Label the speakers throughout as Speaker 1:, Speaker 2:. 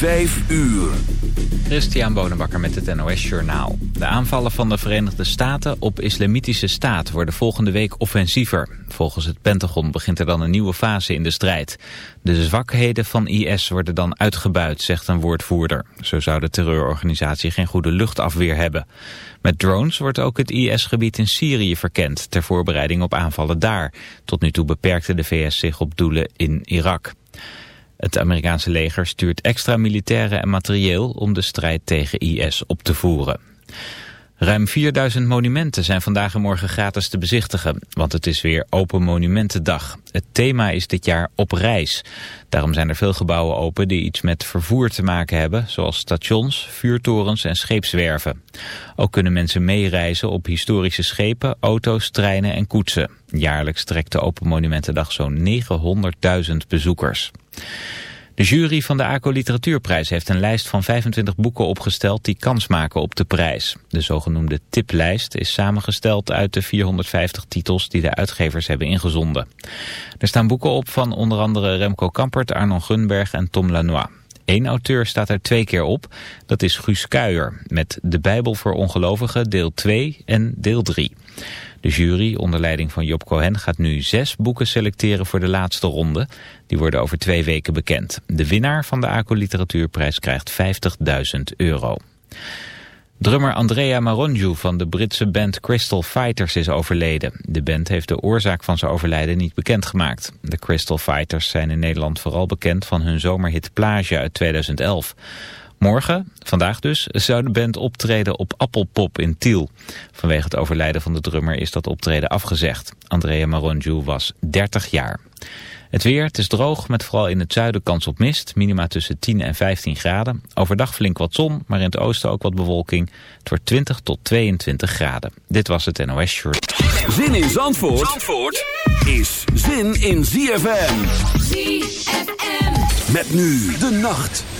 Speaker 1: Vijf uur.
Speaker 2: Christian Bonenbakker met het NOS Journaal. De aanvallen van de Verenigde Staten op islamitische staat worden volgende week offensiever. Volgens het Pentagon begint er dan een nieuwe fase in de strijd. De zwakheden van IS worden dan uitgebuit, zegt een woordvoerder. Zo zou de terreurorganisatie geen goede luchtafweer hebben. Met drones wordt ook het IS-gebied in Syrië verkend... ter voorbereiding op aanvallen daar. Tot nu toe beperkte de VS zich op doelen in Irak. Het Amerikaanse leger stuurt extra militairen en materieel om de strijd tegen IS op te voeren. Ruim 4000 monumenten zijn vandaag en morgen gratis te bezichtigen, want het is weer Open Monumentendag. Het thema is dit jaar op reis. Daarom zijn er veel gebouwen open die iets met vervoer te maken hebben, zoals stations, vuurtorens en scheepswerven. Ook kunnen mensen meereizen op historische schepen, auto's, treinen en koetsen. Jaarlijks trekt de Open Monumentendag zo'n 900.000 bezoekers. De jury van de ACO Literatuurprijs heeft een lijst van 25 boeken opgesteld die kans maken op de prijs. De zogenoemde tiplijst is samengesteld uit de 450 titels die de uitgevers hebben ingezonden. Er staan boeken op van onder andere Remco Kampert, Arnon Gunberg en Tom Lanois. Eén auteur staat er twee keer op, dat is Guus Kuijer, met De Bijbel voor Ongelovigen deel 2 en deel 3. De jury onder leiding van Job Cohen gaat nu zes boeken selecteren voor de laatste ronde. Die worden over twee weken bekend. De winnaar van de ACO Literatuurprijs krijgt 50.000 euro. Drummer Andrea Maronju van de Britse band Crystal Fighters is overleden. De band heeft de oorzaak van zijn overlijden niet bekendgemaakt. De Crystal Fighters zijn in Nederland vooral bekend van hun zomerhit Plage uit 2011. Morgen, vandaag dus, zou de band optreden op Appelpop in Tiel. Vanwege het overlijden van de drummer is dat optreden afgezegd. Andrea Maronju was 30 jaar. Het weer, het is droog, met vooral in het zuiden kans op mist. Minima tussen 10 en 15 graden. Overdag flink wat zon, maar in het oosten ook wat bewolking. Het wordt 20 tot 22 graden. Dit was het NOS Short.
Speaker 1: Zin in Zandvoort, Zandvoort is zin in ZFM. ZFM. Met nu de nacht.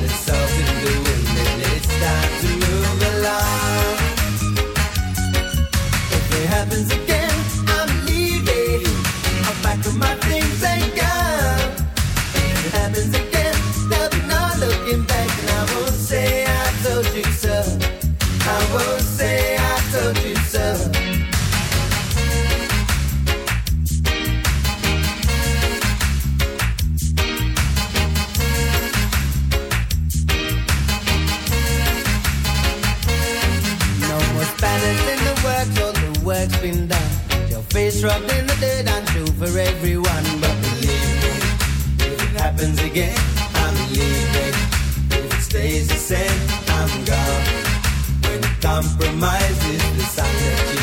Speaker 3: done. Your face rubbed in the dirt and true for everyone. But believe me, if it happens again, I'm leaving. If it stays the same, I'm gone. When compromise is the sign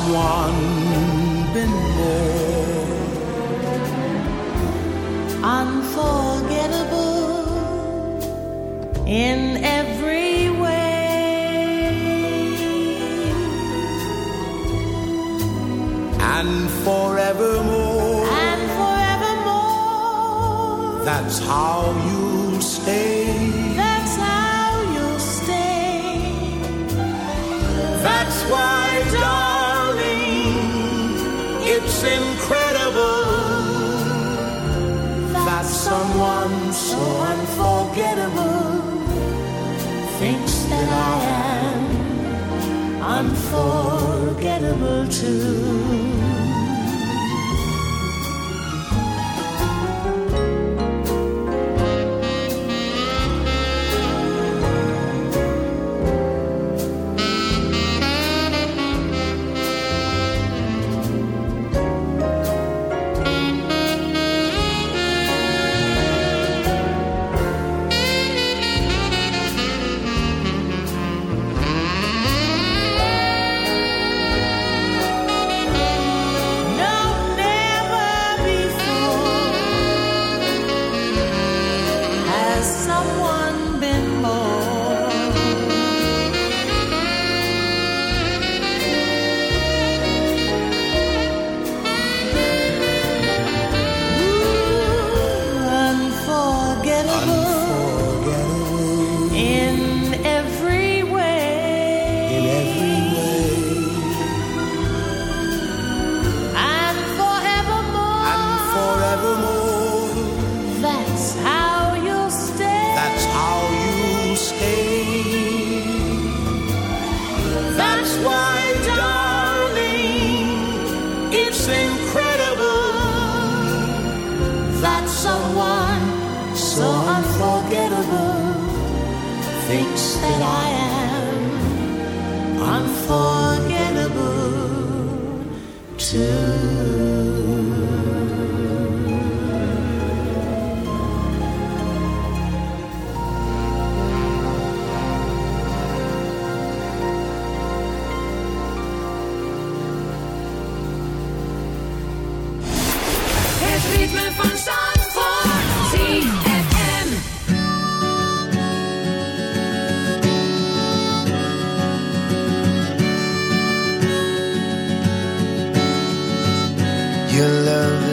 Speaker 4: someone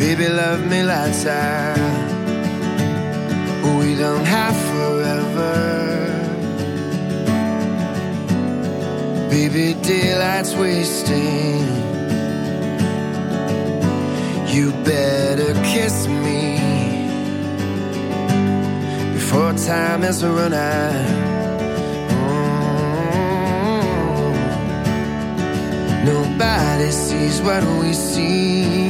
Speaker 5: Baby, love me lights out. We don't have forever. Baby, daylight's wasting. You better kiss me before time has run out. Mm. Nobody sees what we see.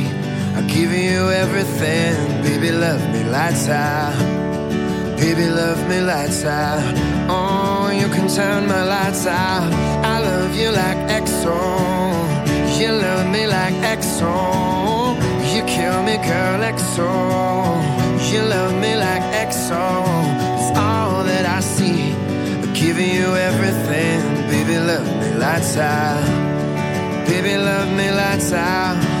Speaker 5: Give you everything, baby. Love me lights out. Baby, love me lights out. Oh, you can turn my lights out. I love you like EXO. You love me like EXO. You kill me, girl, EXO. You love me like EXO. It's all that I see. I'm giving you everything. Baby, love me lights out. Baby, love me lights out.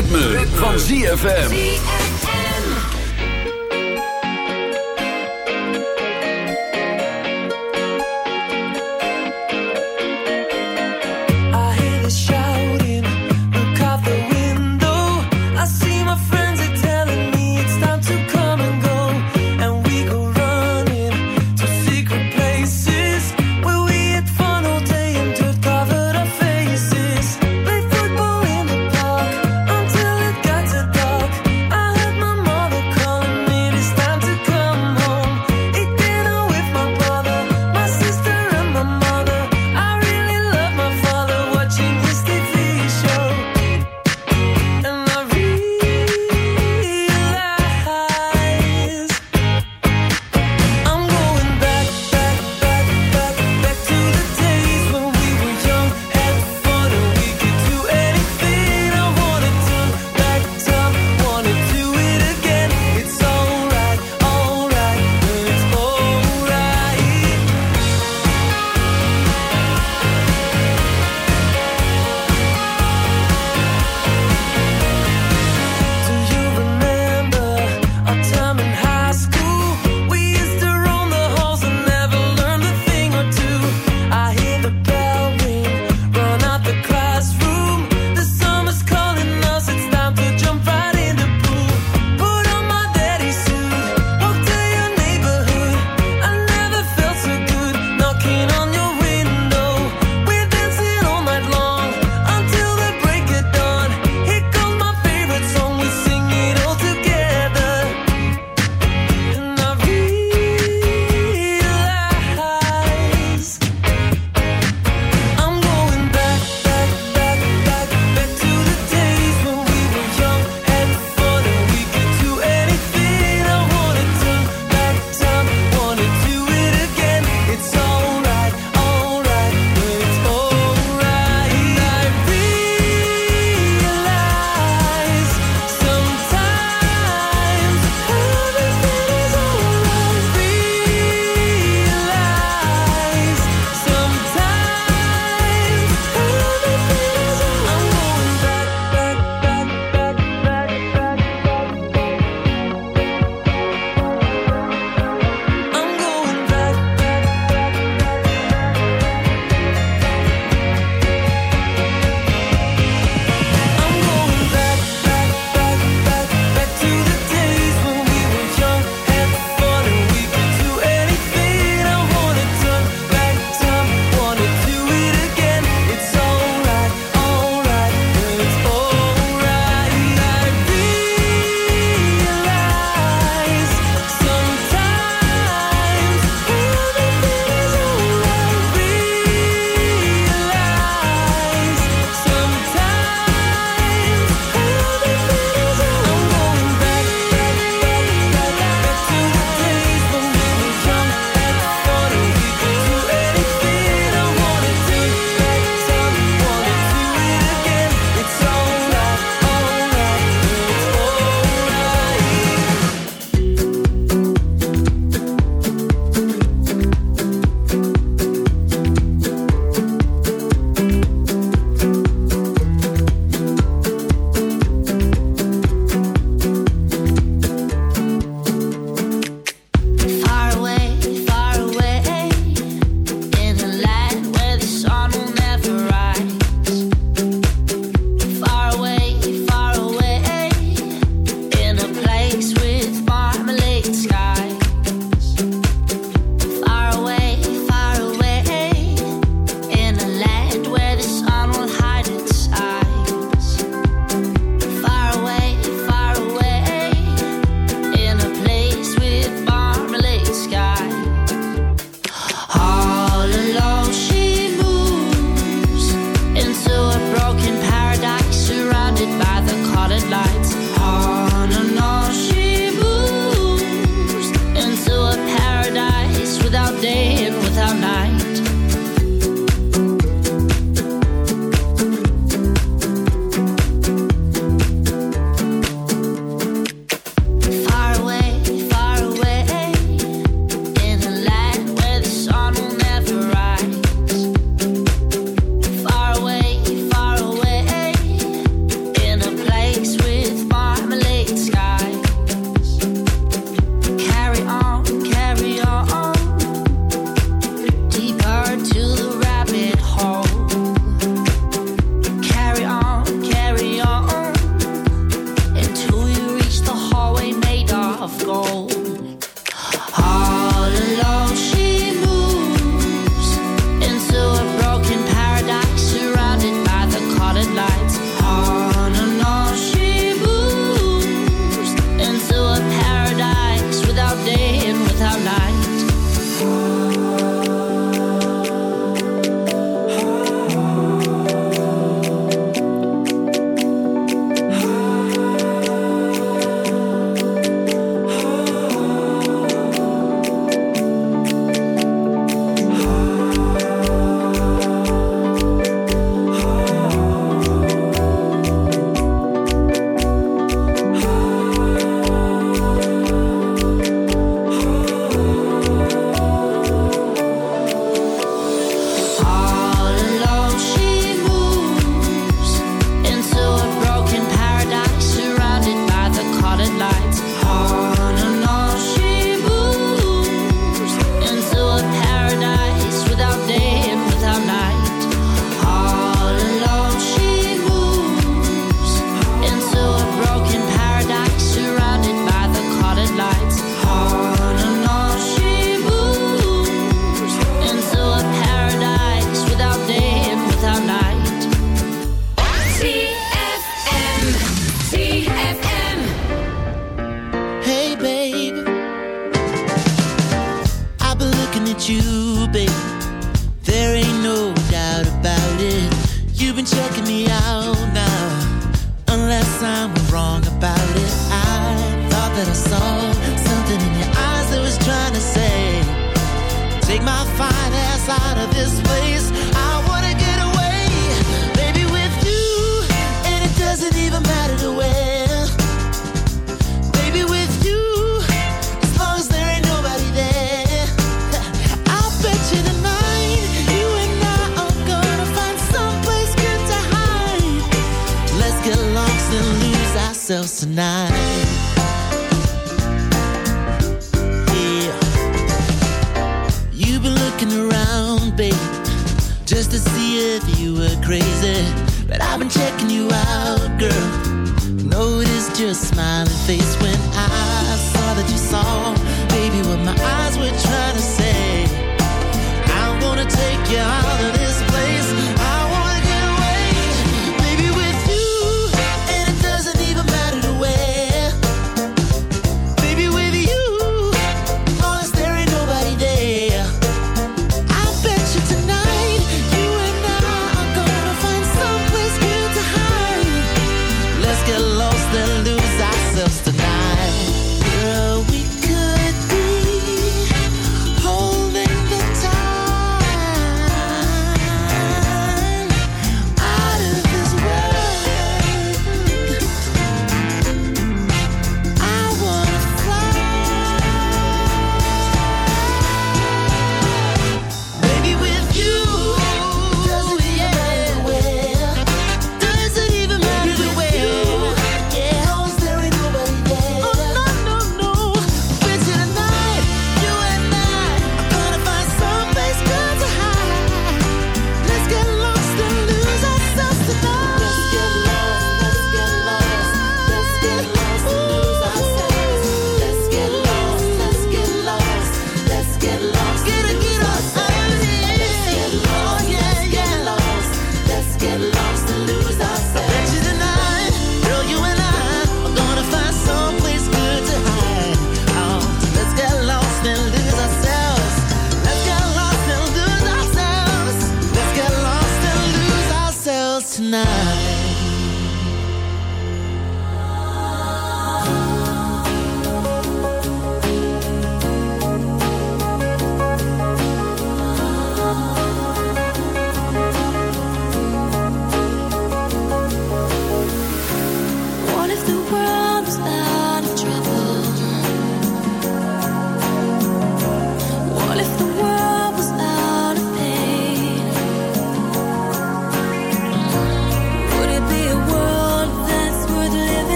Speaker 6: ritme, van ZFM.